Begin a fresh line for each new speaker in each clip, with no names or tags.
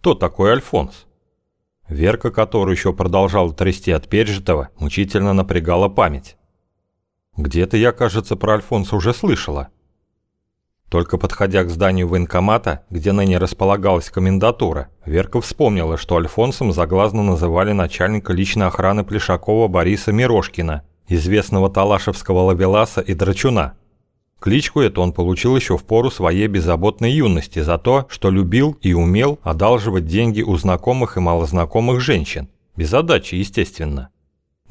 Кто такой Альфонс? Верка, которую еще продолжала трясти от пережитого, мучительно напрягала память. Где-то я, кажется, про Альфонса уже слышала. Только подходя к зданию военкомата, где ныне располагалась комендатура, Верка вспомнила, что Альфонсом заглазно называли начальника личной охраны Плешакова Бориса Мирошкина, известного талашевского лавеласа и драчуна. Кличку эту он получил еще в пору своей беззаботной юности за то, что любил и умел одалживать деньги у знакомых и малознакомых женщин. Без отдачи, естественно.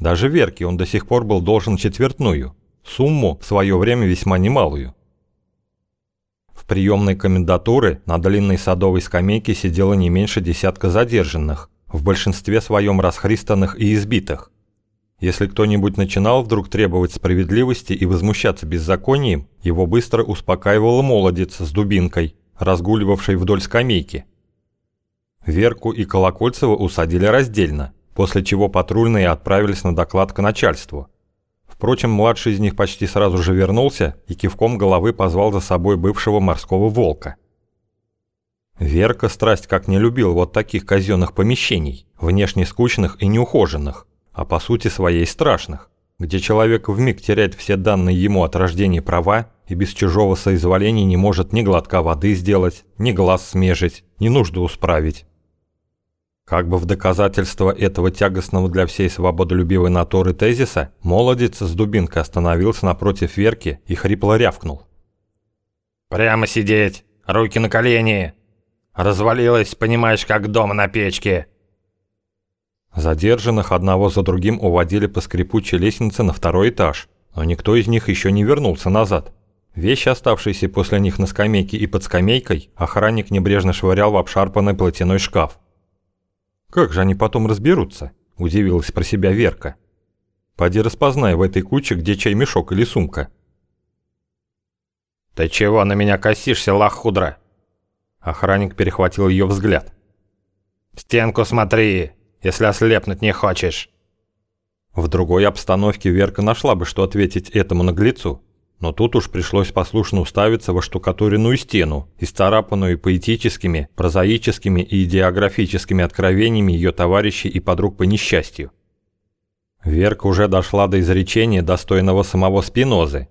Даже Верке он до сих пор был должен четвертную, сумму в свое время весьма немалую. В приемной комендатуры на длинной садовой скамейке сидело не меньше десятка задержанных, в большинстве своем расхристанных и избитых. Если кто-нибудь начинал вдруг требовать справедливости и возмущаться беззаконием, его быстро успокаивал молодец с дубинкой, разгуливавший вдоль скамейки. Верку и Колокольцева усадили раздельно, после чего патрульные отправились на доклад к начальству. Впрочем, младший из них почти сразу же вернулся и кивком головы позвал за собой бывшего морского волка. Верка страсть как не любил вот таких казенных помещений, внешне скучных и неухоженных а по сути своей страшных, где человек вмиг теряет все данные ему от рождения права и без чужого соизволения не может ни глотка воды сделать, ни глаз смежить, ни нужду усправить. Как бы в доказательство этого тягостного для всей свободолюбивой натуры тезиса, молодец с дубинкой остановился напротив Верки и хрипло рявкнул.
«Прямо сидеть! Руки на колени! Развалилась, понимаешь, как дома на печке!»
Задержанных одного за другим уводили по скрипучей лестнице на второй этаж, но никто из них еще не вернулся назад. Вещи, оставшиеся после них на скамейке и под скамейкой, охранник небрежно швырял в обшарпанный платяной шкаф. «Как же они потом разберутся?» – удивилась про себя Верка. «Поди распознай в этой куче, где чай-мешок или сумка».
«Ты чего на меня косишься, лохудра?»
Охранник перехватил ее взгляд.
«В стенку смотри!» Если ослепнуть не хочешь».
В другой обстановке Верка нашла бы, что ответить этому наглецу. Но тут уж пришлось послушно уставиться во штукатуренную стену, исцарапанную поэтическими, прозаическими и идеографическими откровениями ее товарищей и подруг по несчастью. Верка уже дошла до изречения, достойного самого Спинозы.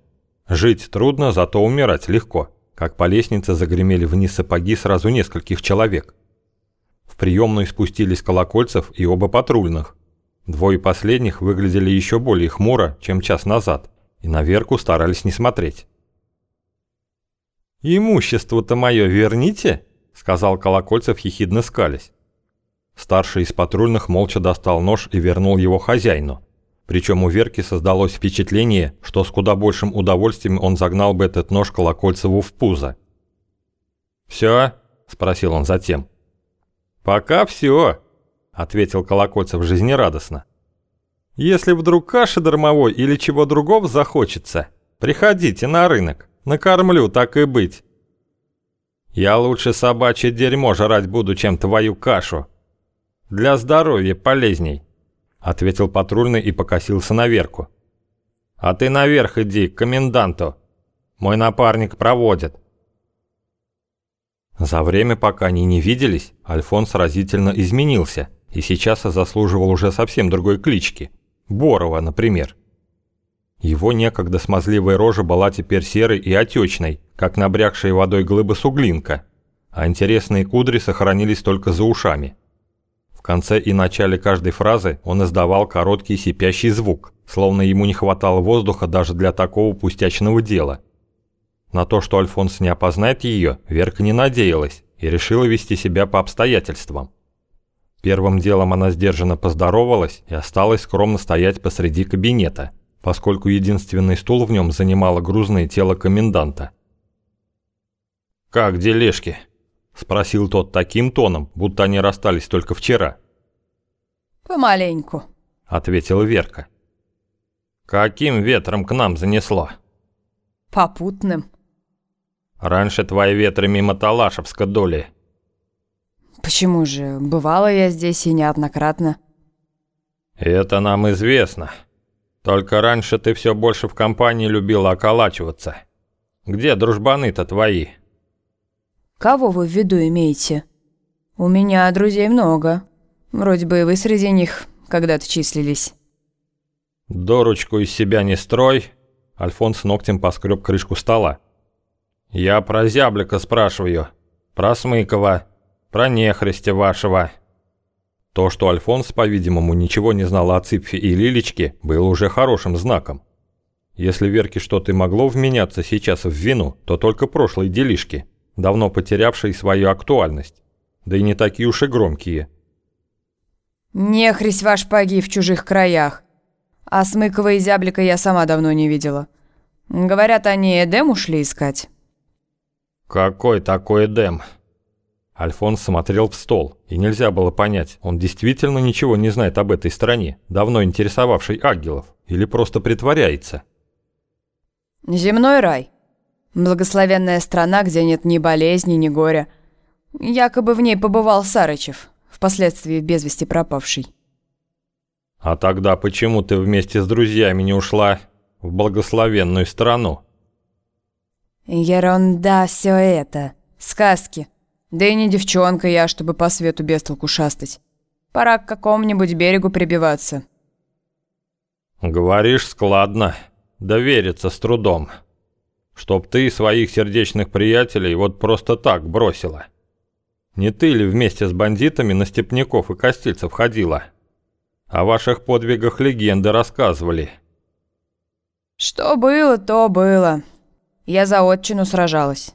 «Жить трудно, зато умирать легко», как по лестнице загремели вниз сапоги сразу нескольких человек приемную спустились Колокольцев и оба патрульных. Двое последних выглядели еще более хмуро, чем час назад, и на Верку старались не смотреть. «Имущество-то мое верните?» — сказал Колокольцев, ехидно скались. Старший из патрульных молча достал нож и вернул его хозяину. Причем у Верки создалось впечатление, что с куда большим удовольствием он загнал бы этот нож Колокольцеву в пузо. «Все?» – спросил он затем. «Пока все», — ответил Колокольцев жизнерадостно. «Если вдруг каши дармовой или чего другого захочется, приходите на рынок, накормлю, так и быть. Я лучше собачье дерьмо жрать буду, чем твою кашу. Для здоровья полезней», — ответил патрульный и покосился на Верку. «А ты наверх иди, к коменданту. Мой напарник проводит». За время, пока они не виделись, Альфонс разительно изменился и сейчас заслуживал уже совсем другой клички. Борова, например. Его некогда смазливая рожа была теперь серой и отечной, как набрякшая водой глыба суглинка, а интересные кудри сохранились только за ушами. В конце и начале каждой фразы он издавал короткий сипящий звук, словно ему не хватало воздуха даже для такого пустячного дела – на то, что Альфонс не опознает ее, Верка не надеялась и решила вести себя по обстоятельствам. Первым делом она сдержанно поздоровалась и осталась скромно стоять посреди кабинета, поскольку единственный стул в нем занимало грузное тело коменданта. «Как дележки?» – спросил тот таким тоном, будто они расстались только вчера.
«Помаленьку», –
ответила Верка.
«Каким ветром к нам занесло?»
«Попутным»,
Раньше твои ветры мимо Талашевска доли.
Почему же? Бывала я здесь и неоднократно.
Это нам известно. Только раньше ты все больше в компании любила околачиваться. Где дружбаны-то твои?
Кого вы в виду имеете? У меня друзей много. Вроде бы и вы среди них когда-то числились.
Дорочку из себя не строй. Альфонс ногтем поскреб крышку стола. Я про зяблика спрашиваю. Про Смыкова. Про нехристя вашего. То, что Альфонс, по-видимому, ничего не знал о Ципфе и Лилечке, было уже хорошим знаком. Если Верке что-то могло вменяться сейчас в вину, то только прошлые делишки, давно потерявшие свою актуальность. Да и не такие уж и громкие.
Нехрись ваш погиб в чужих краях. А Смыкова и Зяблика я сама давно не видела. Говорят, они Эдем ушли искать.
Какой такой Эдем?
Альфонс смотрел в стол, и нельзя было понять, он действительно ничего не знает об этой стране, давно интересовавшей ангелов, или просто притворяется.
Земной рай. Благословенная страна, где нет ни болезни, ни горя. Якобы в ней побывал Сарычев, впоследствии без вести пропавший.
А тогда почему ты вместе с друзьями не ушла в благословенную страну?
Ерунда все это. Сказки. Да и не девчонка я, чтобы по свету без толку шастать. Пора к какому-нибудь берегу прибиваться.
Говоришь складно, довериться с трудом. Чтоб ты своих сердечных приятелей вот просто так бросила. Не ты ли вместе с бандитами на степняков и костильцев ходила? О ваших подвигах легенды рассказывали.
Что было, то было. Я за отчину сражалась.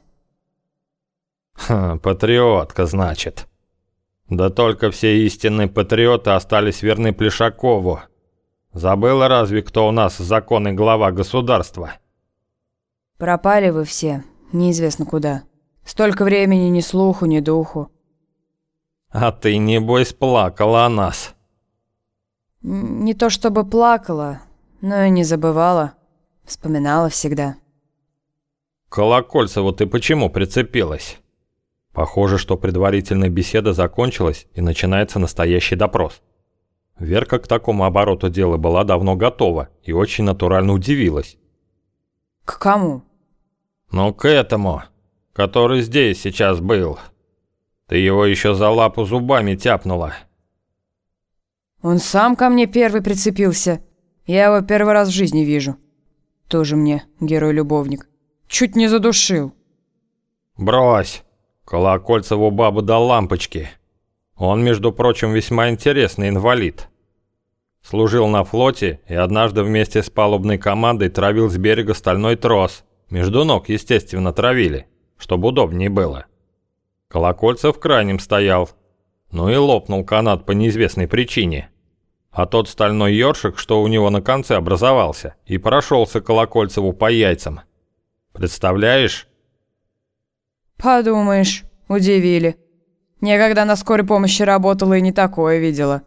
Ха, патриотка, значит. Да только все истинные патриоты остались верны Плешакову. Забыла разве, кто у нас законный глава государства?
Пропали вы все, неизвестно куда. Столько времени ни слуху, ни духу.
А ты, небось, плакала о нас.
Не то чтобы плакала, но и не забывала. Вспоминала всегда.
Колокольцеву ты почему прицепилась?
Похоже, что предварительная беседа закончилась и начинается настоящий допрос. Верка к такому обороту дела была давно готова и очень натурально удивилась.
К кому?
Ну, к этому, который здесь сейчас был. Ты его еще за лапу зубами тяпнула.
Он сам ко мне первый прицепился. Я его первый раз в жизни вижу. Тоже мне герой-любовник. Чуть не задушил.
Брось. Колокольцеву бабу до лампочки. Он, между прочим, весьма интересный инвалид. Служил на флоте и однажды вместе с палубной командой травил с берега стальной трос. Между ног, естественно, травили, чтобы удобнее было. Колокольцев крайним стоял. Ну и лопнул канат по неизвестной причине. А тот стальной ёршик, что у него на конце образовался, и прошелся Колокольцеву по яйцам. Представляешь?
Подумаешь, удивили. Никогда на скорой помощи работала и не такое видела.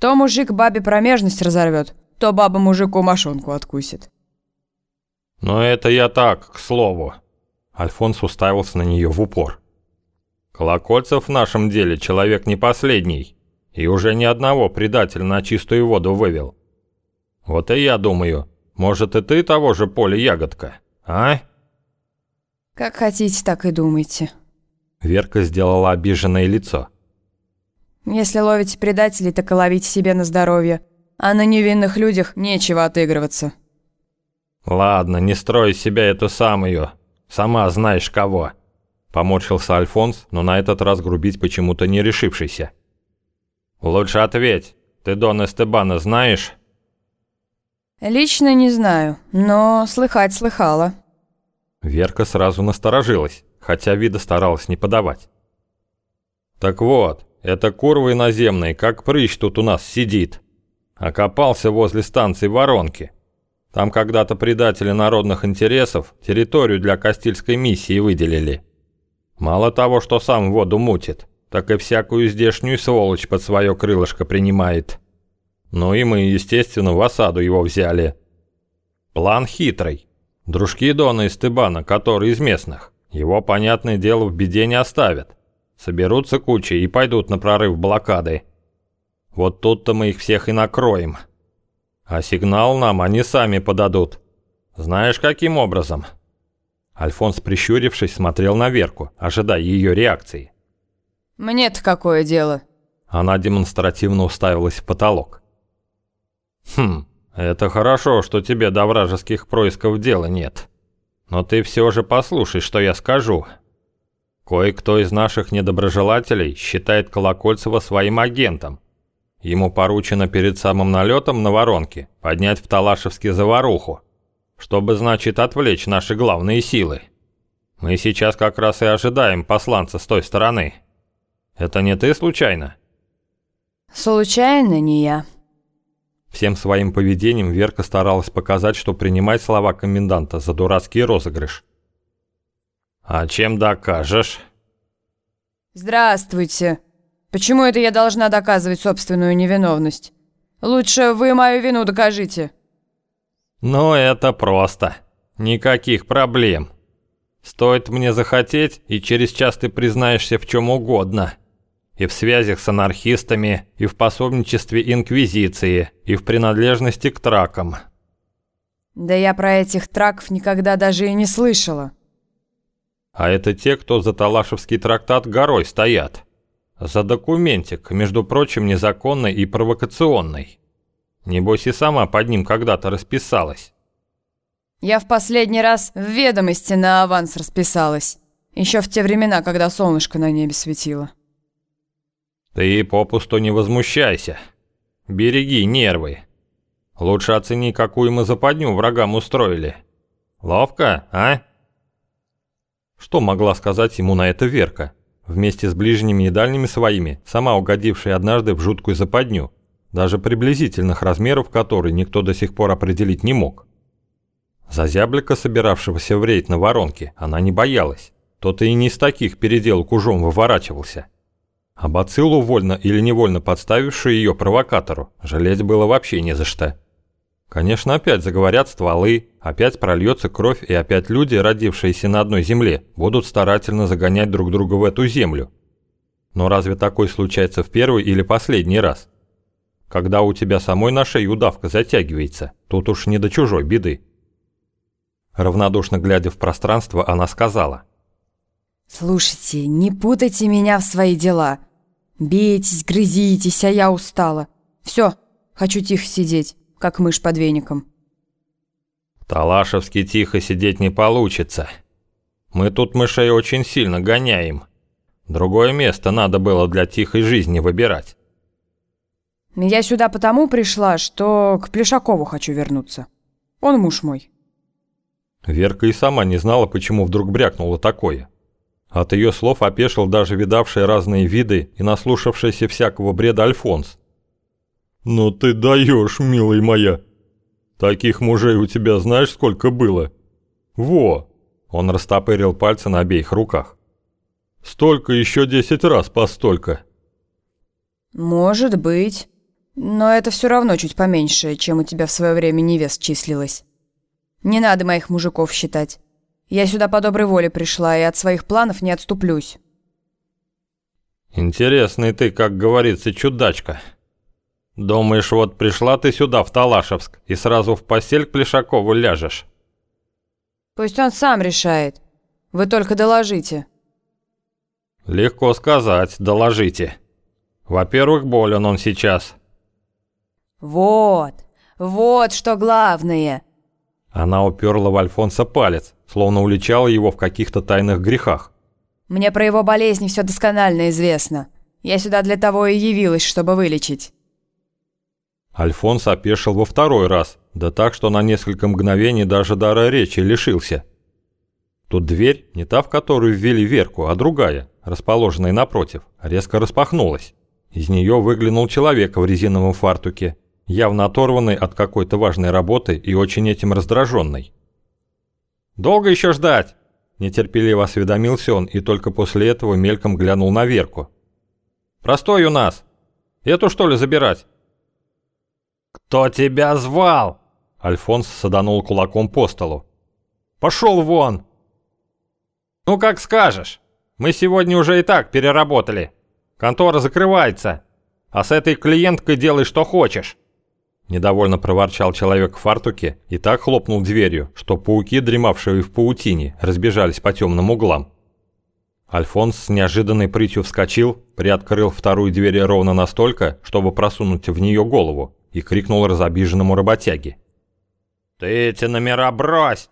То мужик бабе промежность разорвет, то баба мужику мошонку откусит.
Но это я так, к слову.
Альфонс уставился на нее в упор.
Колокольцев в нашем деле человек не последний, и уже ни одного предателя на чистую воду вывел. Вот и я думаю, может и ты того же поля ягодка, а?
Как хотите, так и думайте.
Верка сделала обиженное лицо.
Если ловите предателей, так и ловите себе на здоровье. А на невинных людях нечего отыгрываться.
Ладно, не строй себя эту самую. Сама знаешь кого.
Поморщился Альфонс, но на этот раз грубить почему-то не решившийся.
Лучше ответь. Ты Дон Эстебана знаешь?
Лично не знаю, но слыхать слыхала.
Верка сразу насторожилась, хотя вида старалась не подавать.
Так вот, это курва иноземный, как прыщ тут у нас сидит. Окопался возле станции Воронки. Там когда-то предатели народных интересов территорию для Кастильской миссии выделили. Мало того, что сам воду мутит, так и всякую здешнюю сволочь под свое крылышко принимает. Ну и мы, естественно, в осаду его взяли. План хитрый. Дружки Дона из Тыбана, которые из местных, его, понятное дело, в беде не оставят. Соберутся кучей и пойдут на прорыв блокады. Вот тут-то мы их всех и накроем. А сигнал нам они сами подадут. Знаешь, каким образом?»
Альфонс, прищурившись, смотрел на Верку, ожидая ее реакции.
Мне-то какое дело?
Она демонстративно уставилась в потолок. Хм, это хорошо, что тебе до вражеских происков дела нет. Но ты все же послушай, что я скажу. Кое-кто из наших недоброжелателей считает Колокольцева своим агентом. Ему поручено перед самым налетом на воронки поднять в Талашевске заваруху, чтобы, значит, отвлечь наши главные силы. Мы сейчас как раз и ожидаем посланца с той стороны. Это не ты случайно?
Случайно не я.
Всем своим поведением Верка старалась показать, что принимает слова коменданта за дурацкий розыгрыш. «А чем докажешь?»
«Здравствуйте. Почему это я должна доказывать собственную невиновность? Лучше вы мою вину докажите».
«Ну, это просто. Никаких проблем. Стоит мне захотеть, и через час ты признаешься в чем угодно. И в связях с анархистами, и в пособничестве Инквизиции, и в принадлежности к тракам».
«Да я про этих траков никогда даже и не слышала».
«А это те, кто за Талашевский трактат горой стоят. За документик, между прочим, незаконный и провокационный. Небось и сама под ним когда-то расписалась».
Я в последний раз в ведомости на аванс расписалась. Еще в те времена, когда солнышко на небе светило.
Ты попусту не возмущайся. Береги нервы. Лучше оцени, какую мы западню врагам устроили. Ловко, а? Что могла сказать ему на это Верка, вместе с ближними и дальними своими, сама угодившая однажды в жуткую западню, даже приблизительных размеров которой никто до сих пор определить не мог? За зяблика, собиравшегося в рейд на воронке, она не боялась. Тот и не из таких переделок ужом выворачивался. А бациллу, вольно или невольно подставившую ее провокатору, жалеть было вообще не за что. Конечно, опять заговорят стволы, опять прольется кровь, и опять люди, родившиеся на одной земле, будут старательно загонять друг друга в эту землю. Но разве такое случается в первый или последний раз? Когда у тебя самой на шее удавка затягивается, тут уж не до чужой беды. Равнодушно глядя в пространство, она сказала.
«Слушайте, не путайте меня в свои дела. Бейтесь, грызитесь, а я устала. Все, хочу тихо сидеть, как мышь под веником».
«Талашевски тихо сидеть не получится. Мы тут мышей очень сильно гоняем. Другое место надо было для тихой жизни выбирать».
«Я сюда потому пришла, что к Плешакову хочу вернуться. Он муж мой».
Верка и сама не знала, почему вдруг брякнула такое. От ее слов опешил даже видавший разные виды и наслушавшийся всякого бреда Альфонс. «Ну ты даешь, милая моя! Таких мужей у тебя знаешь сколько было? Во!» Он растопырил пальцы на обеих руках. «Столько еще десять раз постолько!»
«Может быть. Но это все равно чуть поменьше, чем у тебя в свое время невест числилось». Не надо моих мужиков считать. Я сюда по доброй воле пришла и от своих планов не отступлюсь.
Интересный ты, как говорится, чудачка. Думаешь, вот пришла ты сюда, в Талашевск, и сразу в постель к Плешакову ляжешь?
Пусть он сам решает. Вы только доложите.
Легко сказать, доложите. Во-первых, болен он сейчас.
Вот, вот что главное.
Она уперла в Альфонса палец, словно уличала его в каких-то тайных грехах.
«Мне про его болезнь все досконально известно. Я сюда для того и явилась, чтобы вылечить».
Альфонс опешил во второй раз, да так, что на несколько мгновений даже дара речи лишился. Тут дверь, не та, в которую ввели Верку, а другая, расположенная напротив, резко распахнулась. Из нее выглянул человек в резиновом фартуке явно оторванный от какой-то важной работы и очень этим раздраженный. «Долго еще ждать?» – нетерпеливо осведомился он и только после этого мельком глянул на Верку. «Простой у нас. Эту что ли забирать?» «Кто тебя звал?» Альфонс саданул кулаком по столу. «Пошел вон!» «Ну как скажешь. Мы сегодня уже и так переработали. Контора закрывается. А с этой клиенткой делай что хочешь». Недовольно проворчал человек в фартуке и так хлопнул дверью, что пауки, дремавшие в паутине, разбежались по темным углам.
Альфонс с неожиданной прытью вскочил, приоткрыл вторую дверь ровно настолько, чтобы просунуть в нее голову, и крикнул разобиженному работяге.
«Ты эти номера брось!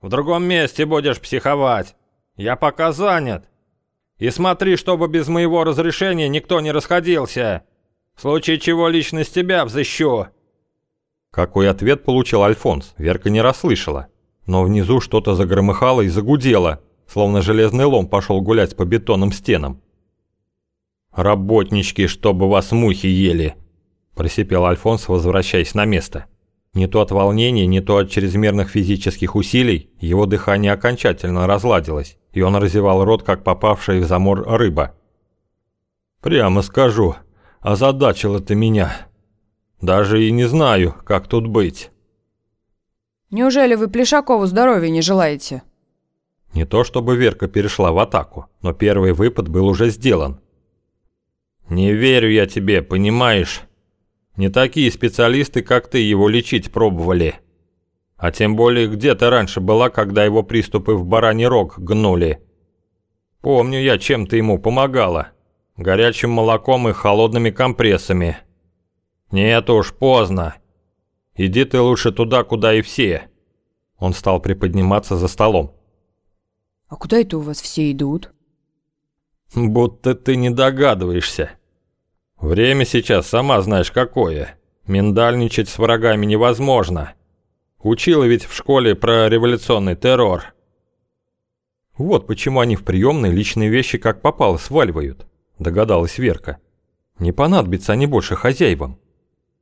В другом месте будешь психовать! Я пока занят! И смотри, чтобы без моего разрешения никто не расходился! В случае чего личность тебя взыщу!»
Какой ответ получил Альфонс, Верка не расслышала. Но внизу что-то загромыхало и загудело, словно железный лом пошел гулять по бетонным стенам.
«Работнички, чтобы вас мухи ели!» – просипел Альфонс, возвращаясь на место.
Не то от волнения, не то от чрезмерных физических усилий его дыхание окончательно разладилось, и он разевал рот, как попавшая в замор рыба. «Прямо скажу, озадачила ты меня. Даже и не знаю, как тут быть».
«Неужели вы Плешакову здоровья не желаете?»
Не то чтобы Верка перешла в атаку, но первый выпад был уже сделан.
«Не верю я тебе, понимаешь? Не такие специалисты, как ты, его лечить пробовали. А тем более, где ты раньше была, когда его приступы в бараний рог гнули? Помню я, чем ты ему помогала. Горячим молоком и холодными компрессами. Нет уж, поздно. Иди ты лучше туда, куда и все».
Он стал приподниматься за столом.
«А куда это у вас все идут?»
«Будто ты не догадываешься. Время сейчас, сама знаешь, какое. Миндальничать с врагами невозможно. Учила ведь в школе про революционный террор».
«Вот почему они в приемной личные вещи как попало сваливают», догадалась Верка. «Не понадобятся они больше хозяевам».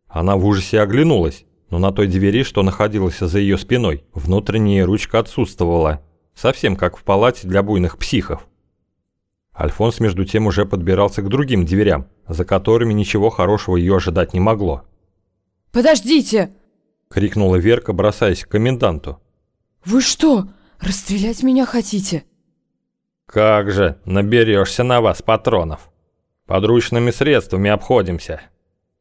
Она в ужасе оглянулась, но на той двери, что находилась за ее спиной, внутренняя ручка отсутствовала совсем как в палате для буйных психов. Альфонс между тем уже подбирался к другим дверям, за которыми ничего хорошего ее ожидать не могло.
«Подождите!»
— крикнула Верка, бросаясь к коменданту.
«Вы что, расстрелять меня хотите?»
«Как же, наберешься на вас патронов. Подручными средствами обходимся.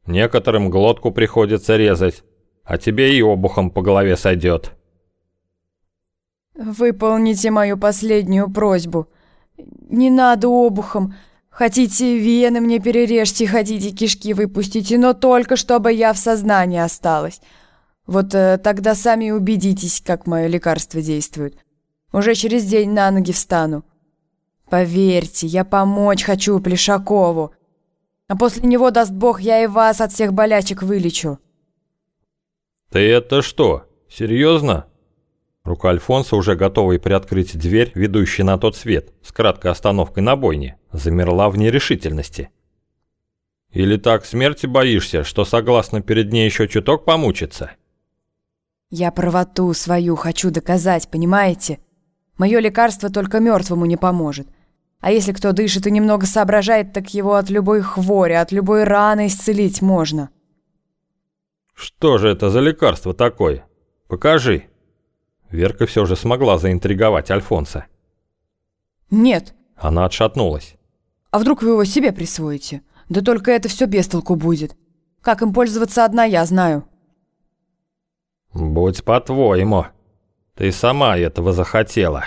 Некоторым глотку приходится резать, а тебе и обухом по голове сойдет».
«Выполните мою последнюю просьбу. Не надо обухом. Хотите вены мне перережьте, хотите кишки выпустите, но только чтобы я в сознании осталась. Вот э, тогда сами убедитесь, как мое лекарство действует. Уже через день на ноги встану. Поверьте, я помочь хочу Плешакову. А после него, даст Бог, я и вас от всех болячек вылечу».
«Ты это что, серьезно?»
Рука Альфонса, уже готовая приоткрыть дверь, ведущую на тот свет, с краткой остановкой на бойне, замерла в нерешительности.
«Или так смерти боишься, что согласна перед ней еще чуток помучиться?»
«Я правоту свою хочу доказать, понимаете? Мое лекарство только мертвому не поможет. А если кто дышит и немного соображает, так его от любой хвори, от любой раны исцелить можно».
«Что же это за лекарство такое? Покажи».
Верка все же смогла заинтриговать Альфонса.
«Нет».
Она отшатнулась.
«А вдруг вы его себе присвоите? Да только это все без толку будет. Как им пользоваться одна, я знаю».
«Будь по-твоему. Ты сама этого захотела».